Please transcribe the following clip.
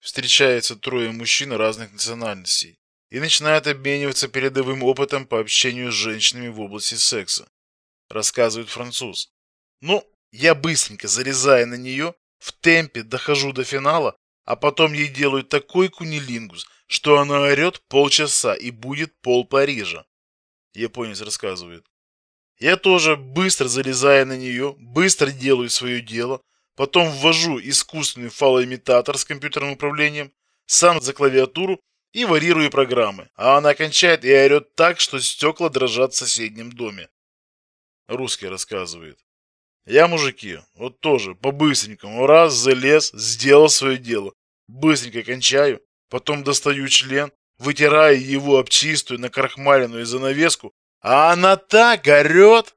встречается трое мужчин разных национальностей и начинают обмениваться передовым опытом по общению с женщинами в области секса. Рассказывает француз. Ну, я быстренько залезаю на нее, в темпе дохожу до финала, а потом ей делаю такой кунилингус, что она орет полчаса и будет пол Парижа. Японец рассказывает. Я тоже быстро залезаю на нее, быстро делаю свое дело, потом ввожу искусственный фалоимитатор с компьютерным управлением, сам за клавиатуру и варьирую программы, а она кончает и орет так, что стекла дрожат в соседнем доме. Русский рассказывает. Я, мужики, вот тоже по-быстренькому раз залез, сделал свое дело, быстренько кончаю, потом достаю член, вытираю его об чистую накрахмаленную занавеску, а она так орет.